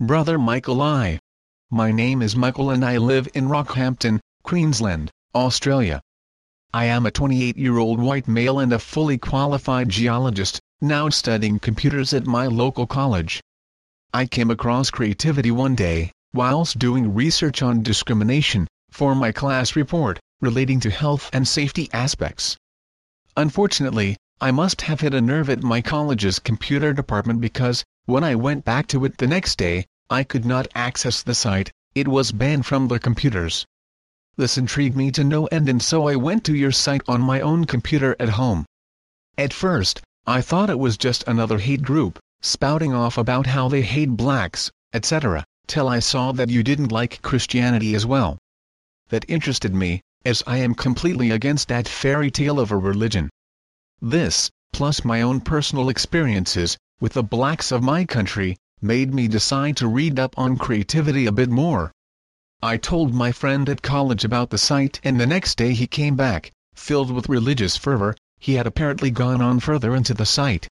Brother Michael I. My name is Michael and I live in Rockhampton, Queensland, Australia. I am a 28-year-old white male and a fully qualified geologist, now studying computers at my local college. I came across creativity one day, whilst doing research on discrimination, for my class report, relating to health and safety aspects. Unfortunately, I must have hit a nerve at my college's computer department because, when I went back to it the next day, I could not access the site, it was banned from the computers. This intrigued me to no end and so I went to your site on my own computer at home. At first, I thought it was just another hate group, spouting off about how they hate blacks, etc., till I saw that you didn't like Christianity as well. That interested me, as I am completely against that fairy tale of a religion. This, plus my own personal experiences, with the blacks of my country, made me decide to read up on creativity a bit more. I told my friend at college about the site and the next day he came back, filled with religious fervor, he had apparently gone on further into the site.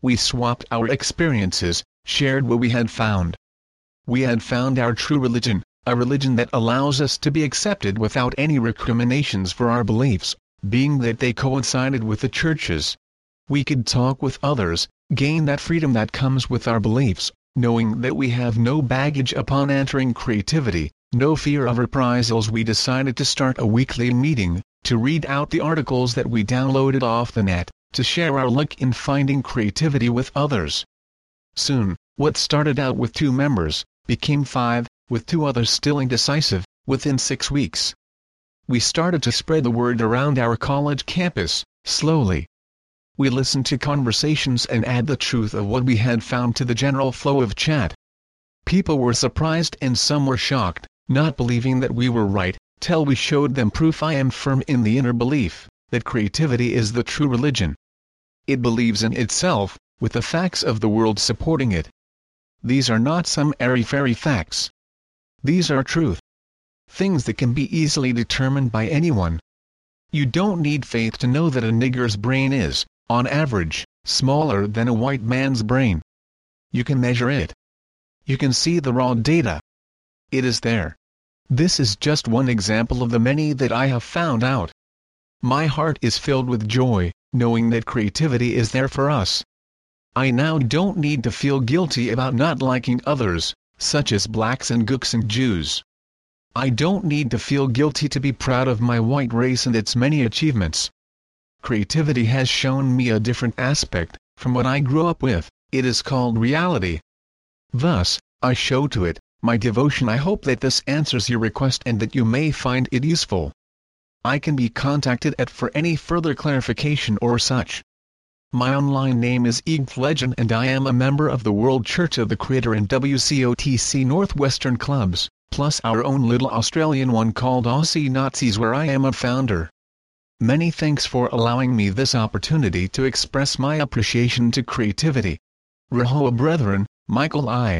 We swapped our experiences, shared what we had found. We had found our true religion, a religion that allows us to be accepted without any recriminations for our beliefs, being that they coincided with the churches. We could talk with others, gain that freedom that comes with our beliefs, knowing that we have no baggage upon entering creativity, no fear of reprisals we decided to start a weekly meeting, to read out the articles that we downloaded off the net, to share our luck in finding creativity with others. Soon, what started out with two members, became five, with two others still indecisive, within six weeks. We started to spread the word around our college campus, slowly. We listened to conversations and add the truth of what we had found to the general flow of chat. People were surprised and some were shocked, not believing that we were right, till we showed them proof I am firm in the inner belief, that creativity is the true religion. It believes in itself, with the facts of the world supporting it. These are not some airy-fairy facts. These are truth. Things that can be easily determined by anyone. You don't need faith to know that a nigger's brain is, on average, smaller than a white man's brain. You can measure it. You can see the raw data. It is there. This is just one example of the many that I have found out. My heart is filled with joy, knowing that creativity is there for us. I now don't need to feel guilty about not liking others, such as blacks and gooks and Jews. I don't need to feel guilty to be proud of my white race and its many achievements. Creativity has shown me a different aspect, from what I grew up with, it is called reality. Thus, I show to it, my devotion I hope that this answers your request and that you may find it useful. I can be contacted at for any further clarification or such. My online name is Egth Legend and I am a member of the World Church of the Creator and WCOTC Northwestern Clubs, plus our own little Australian one called Aussie Nazis where I am a founder. Many thanks for allowing me this opportunity to express my appreciation to creativity. Rahowa Brethren, Michael I.